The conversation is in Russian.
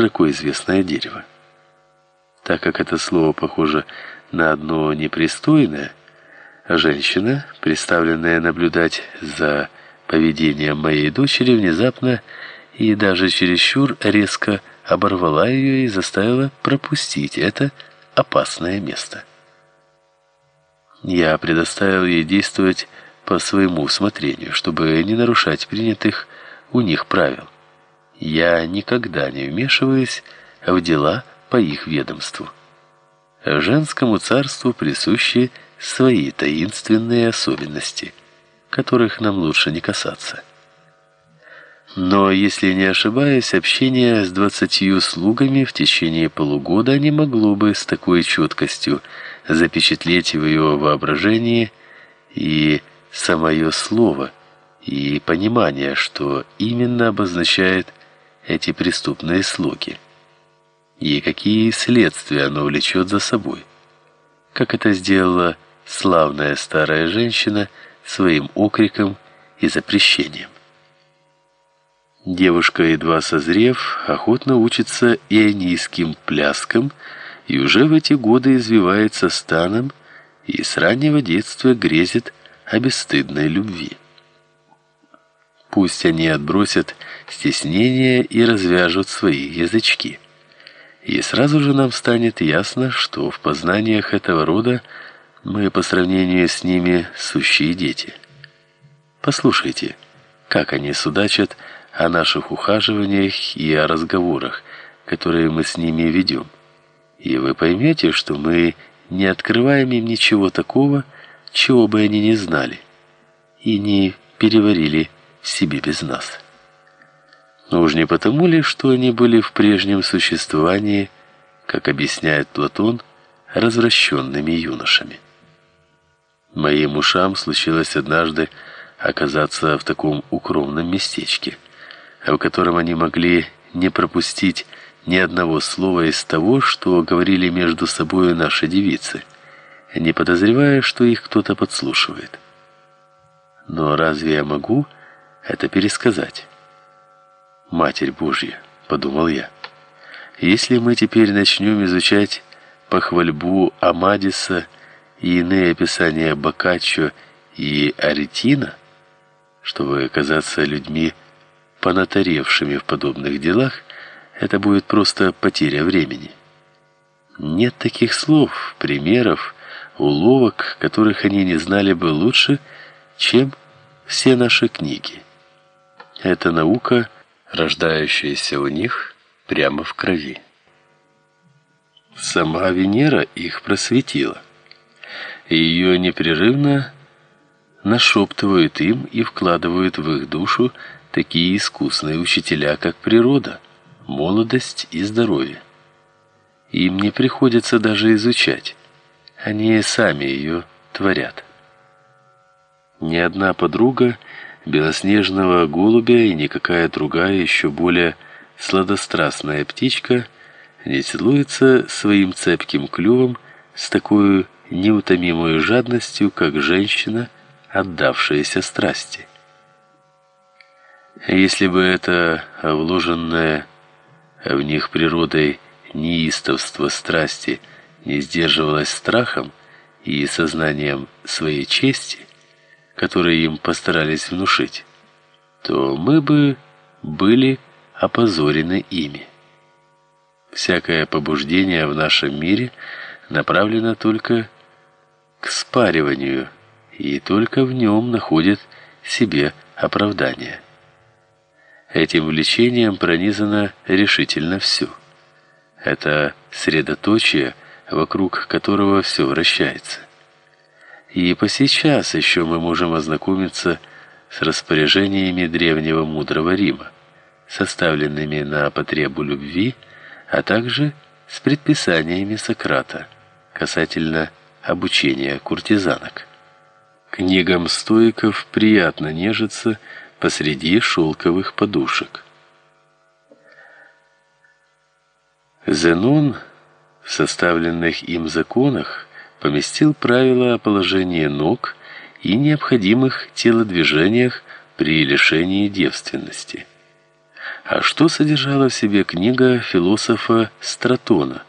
широко известное дерево. Так как это слово похоже на одно непристойное, женщина, представленная наблюдать за поведением моей дочери, внезапно и даже чересчур резко оборвала ее и заставила пропустить это опасное место. Я предоставил ей действовать по своему усмотрению, чтобы не нарушать принятых у них правил. Я никогда не вмешиваюсь в дела по их ведомству. Женскому царству присущи свои таинственные особенности, которых нам лучше не касаться. Но, если не ошибаюсь, общение с двадцатью слугами в течение полугода не могло бы с такой четкостью запечатлеть в ее воображении и самое слово, и понимание, что именно обозначает эти преступные слуги, и какие следствия оно влечет за собой, как это сделала славная старая женщина своим окриком и запрещением. Девушка, едва созрев, охотно учится ионийским пляскам и уже в эти годы извивается станом и с раннего детства грезит о бесстыдной любви. Пусть они отбросят стеснение и развяжут свои язычки. И сразу же нам станет ясно, что в познаниях этого рода мы по сравнению с ними сущие дети. Послушайте, как они судачат о наших ухаживаниях и о разговорах, которые мы с ними ведем. И вы поймете, что мы не открываем им ничего такого, чего бы они не знали и не переварили себе без нас. Но уж не потому ли, что они были в прежнем существовании, как объясняет Платон, развращенными юношами. Моим ушам случилось однажды оказаться в таком укромном местечке – в котором они могли не пропустить ни одного слова из того, что говорили между собой наши девицы, не подозревая, что их кто-то подслушивает. Но разве я могу это пересказать? Матерь Божья, подумал я. Если мы теперь начнем изучать похвальбу Амадиса и иные описания Боккаччо и Аретина, чтобы оказаться людьми понатаревшими в подобных делах, это будет просто потеря времени. Нет таких слов, примеров, уловок, которых они не знали бы лучше, чем все наши книги. Это наука, рождающаяся у них прямо в крови. Сама Венера их просветила. Ее непрерывно нашептывают им и вкладывают в их душу такие искусные учителя, как природа, молодость и здоровье. Им не приходится даже изучать, они сами ее творят. Ни одна подруга белоснежного голубя и никакая другая еще более сладострастная птичка не целуется своим цепким клювом с такой неутомимой жадностью, как женщина, отдавшаяся страсти. Если бы это вложенное в них природой неистовство страсти не сдерживалось страхом и сознанием своей чести, которые им постарались внушить, то мы бы были опозорены ими. Всякое побуждение в нашем мире направлено только к спариванию, и только в нем находит себе оправдание. Этим влечением пронизано решительно все. Это средоточие, вокруг которого все вращается. И по сейчас еще мы можем ознакомиться с распоряжениями древнего мудрого Рима, составленными на потребу любви, а также с предписаниями Сократа касательно обучения куртизанок. Книгам стоиков приятно нежиться посреди шелковых подушек. Зенон в составленных им законах поместил правила о положении ног и необходимых телодвижениях при лишении девственности. А что содержала в себе книга философа Стратона?